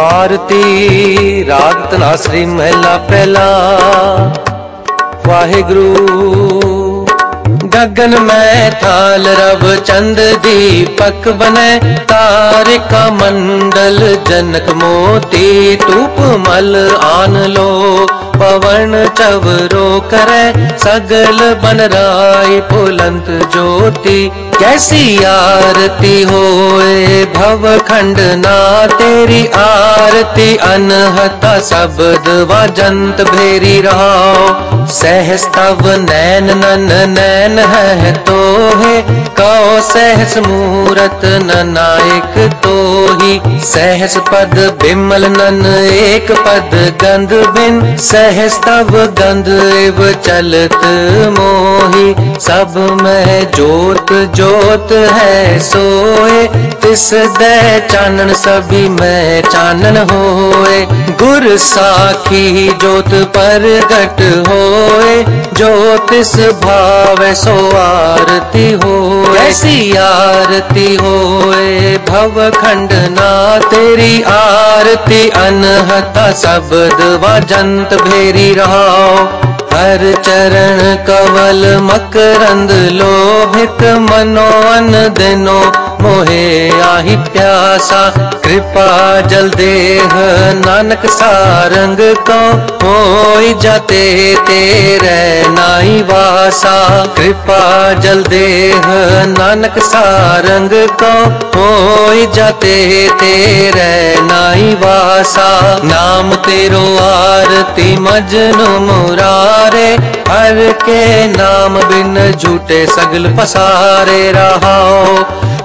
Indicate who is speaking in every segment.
Speaker 1: ਆਰਤੀ ਰਾਗ ਤਨਾਸਰੀ ਮਹਿਲਾ ਪਹਿਲਾ। ਵਾਹਿਗੁਰੂ, ਗਗਨ ਮੈਂ ਥਾਲ ਰਵ ਚੰਦ ਦੀਪਕ ਬਨੈ, ਤਾਰਿਕਾ ਮੰਡਲ ਜਨਕ ਮੋਤੀ ਤੂਪ ਮਲ ਆਨ ਲੋ। पवन चवरो करे, सगल बन राय पुलंत ज्योति। कैसी आरती होए भव खंड ना, तेरी आरती अनहता शब्द वाजंत भेरी रहा सहस तव नैन नन नैन है तो है कौ सहस मूरत नायक तो ही सहस पद बिमल नन, एक पद गंध बिन सहस तव गंध एव चलत मोही। सब में जोत जोत है सोए। तिस दे चानन सभी में चानन होए। गुर साखी जोत पर गट होए ज्योतिष भाव सो आरती हो ऐसी आरती होए। भव खंड ना तेरी आरती। अनहता शब्द वाजंत भेरी रहो हर चरण कवल मकरंद लोभित मनो अन दिनो। मोहे आही प्यासा, कृपा जल देह, नानक सारंग को हो जाते तेरे नाई वासा। कृपा जल देह, नानक सारंग को हो जाते तेरे नाई वासा। नाम तेरो आरती मजनु मुरारे, हर के नाम बिन झूठे सगल पसारे रहाओ।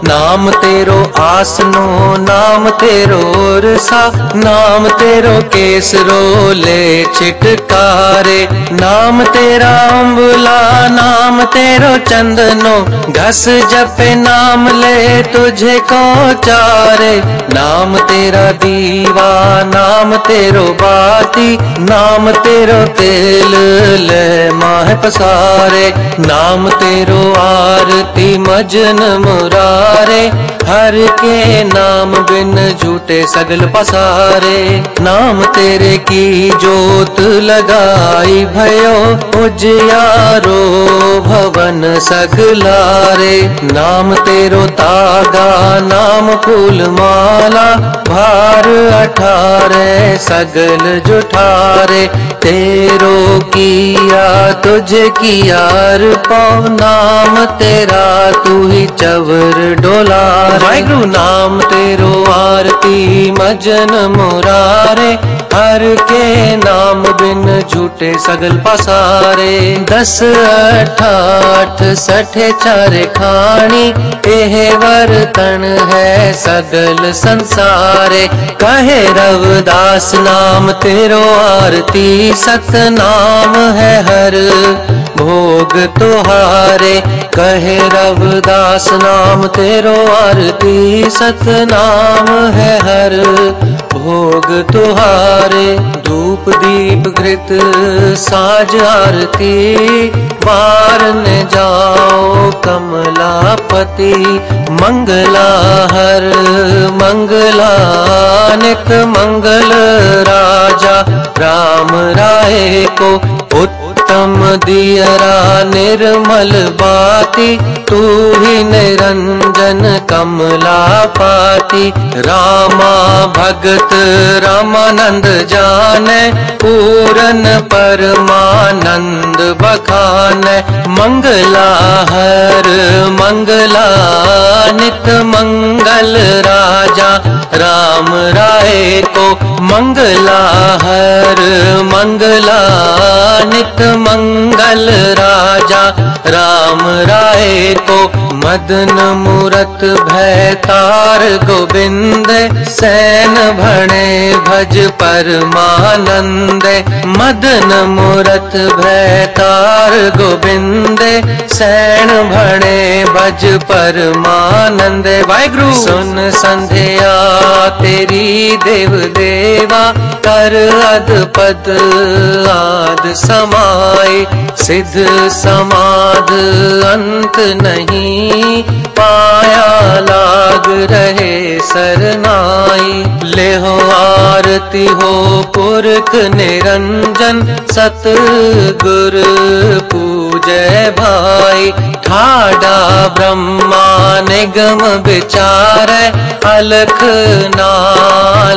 Speaker 1: नाम तेरो आसनो, नाम तेरो रसा, नाम तेरो केसरो ले छिटकारे, नाम तेरा अम्बुला नाम तेरो चंदनो, घस जपे नाम ले तुझे को चारे, नाम तेरा दीवा, नाम तेरो बाती, नाम तेरो तेल ले माह पसारे, नाम तेरो आरती मजन मुरारे हर के नाम बिन झूठे सगल पसारे। नाम तेरे की जोत लगाई भयो उजियारो भवन सगलारे। नाम तेरो तागा, नाम फूल माला, भार अठारे सगल जुठारे। तेरो किया, तुझे किया पाओ, नाम तेरा तू ही चवर डोला वाहिगुरु नाम तेरो आरती मजन मुरारे। हर के नाम बिन झूठे सगल पसारे। दस अठाठ सठे चार खानी एह वर्तन है सगल संसारे। कहे रवदास नाम तेरो आरती सत नाम है हर। भोग तुहारे, कहे रवदास नाम, तेरो आरती सतनाम है हर। भोग तुहारे, धूप दीप घृत, साज आरती बारन जाओ कमलापति, मंगला हर। मंगला नित मंगल राजा, राम राय को उत्तम दियरा निर्मल बाती तू ही निरंजन कमला पाती। रामा भगत रामानंद जाने पूरन परमानंद बखान। मंगला हर मंगला नित मंगल राजा, राम राय को मंगला हर। मंगला नित मंगल राजा, राम राय को मदन मूरत भैतार गोविंद, सैन भणे भज परमानंद। मदन मूरत भैतार गोविंद, सैन भणे भज परमानंद। वाहिगुरु। सुन संध्या, तेरी देव देवा, कर अद पद आद समाय सिद्ध समाध अंत नहीं, पाया लाग रहे सरनाई। ले हो आरती हो पुरख निरंजन सत गुर पूजय भाई। ठाडा ब्रह्मा निगम विचार अलख ना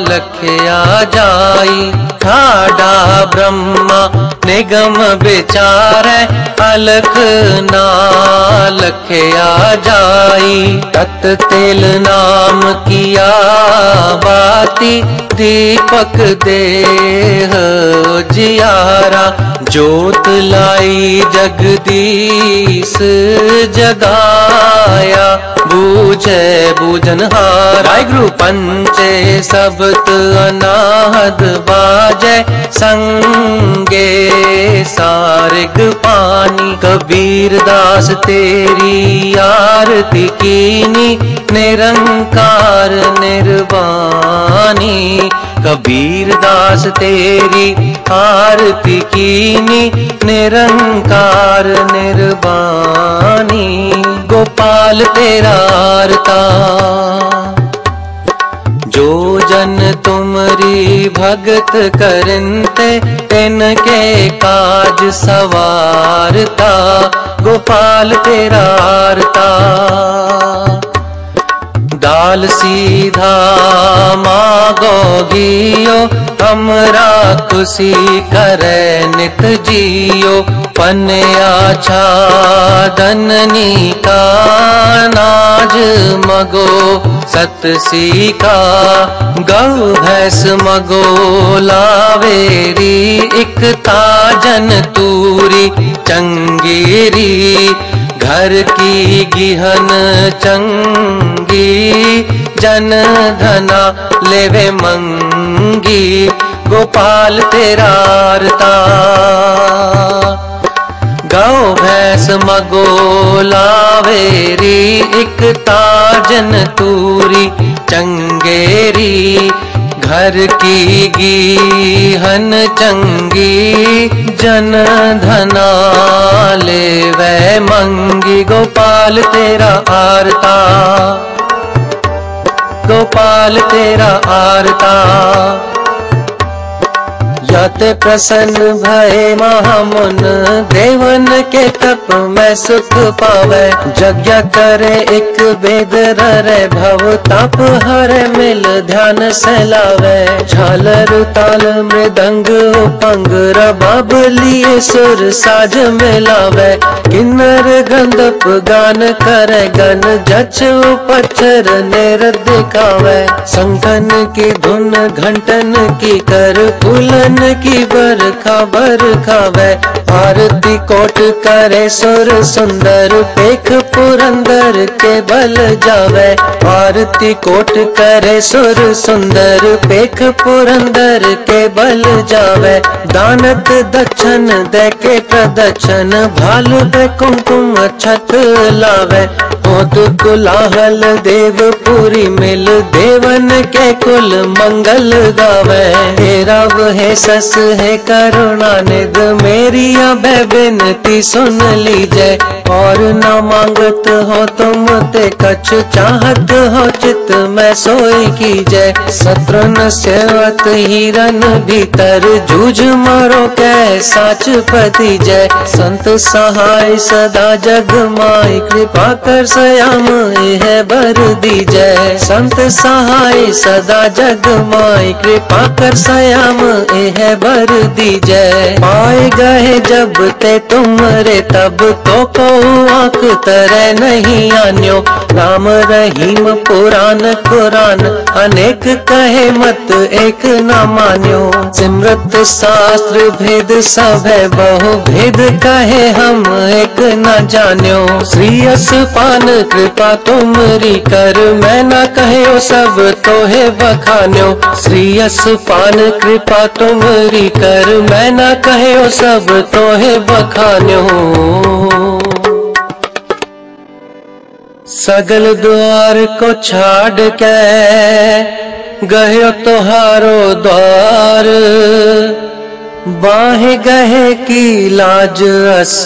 Speaker 1: लखया जाई। ठाडा ब्रह्मा निगम विचार अलख ना लखया जाई। तत तेल नाम किया बाती दीपक देह जियारा जोत लाई जगदीश जगाया बूझे बूझन वाहिगुरु। पंचे सबत अनाहद बाजे संगे सारग पानी। कबीर दास तेरी आरती कीनी निरंकार निर्वाणी, कबीर दास तेरी आरती कीनी, निरंकार निर्वाणी, गोपाल तेरा आरता। जो जन तुमरी भगत करते तिन के काज सवारता, गोपाल तेरा आरता। दाल सीधा मागोगियो हमरा खुशी करे नित जियो। पन्या छादननी का नाज मगो सत सीका गौ भैंस मगो लावेरी एक ताजन तूरी चंगेरी घर की गिहन चंगी, जन धना लेवे मंगी। गोपाल तेरा गौ भैंस मगो लावेरी एक ताजन तूरी, चंगेरी। घर की गी हन चंगी, जन धना ले वै मंगी। गोपाल तेरा आरता, गोपाल तेरा आरता। यते प्रसन्न भय महामुन, देवन के तप में सुख पावे। यज्ञ करे एक वेद रे भव तप हर मिल ध्यान से लावे झालर ताल मृदंग पंग रबाब लिए सुर साज मिलावे। किन्नर गंधप गान करे गन जच पत्थर नेर दिखावे। संगन की धुन, घंटन की कर, फूलन की बरखा बरखा वै। आरती कोट करे सुर सुंदर पेख पुरंदर के बल जावे। आरती कोट करे सुर सुंदर पेख पुरंदर के बल जावे। दानत दक्षन दे के प्रदक्षन भालु दे कुमकुम छत लावे। होत कुलाहल देवपुरी मिल देवन के कुल मंगल गावे। तेरा है सस है करुणा निध मेरी अब बिनती सुन लीजिए और न मांगत हो तुम ते कछ चाहत हो चित में सोई की जय शत्रुन सेवत हिरन भीतर जूझ मारो कै साच पति जय संत सहाय सदा जग माई, कृपा कर सयाम है बर दी जय। संत सहाय सदा जग माय। कृपा कर सयाम है बर दी जय। पाए गए जब ते तुमरे, तब तो को आँख तरह नहीं आन्यो। राम रहीम, पुराण कुरान अनेक कहे मत एक न मान्यो। सिमरत शास्त्र भेद सब बहु भेद कहे हम एक न जान्यो। श्री पान कृपा तुमरी कर, मैं न कहो सब तो है बखान्यो। श्री पान कृपा तुमरी कर, मैं न कहो सब तो है बखान्यो। सगल द्वार को छाड़ के गयो तुहारो द्वार। बाहे गहे की लाज अस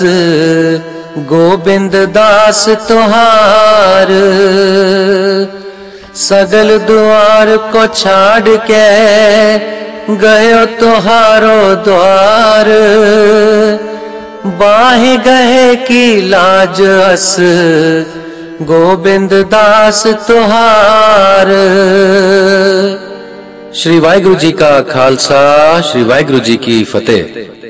Speaker 1: गोबिंद दास तुहार। सगल द्वार को छाड़ के गयो तुहारो द्वार। बाहे गहे की लाज अस गोबिंद दास तुहार
Speaker 2: श्री वाहगुरु जी का खालसा श्री वाहगुरु जी की फतेह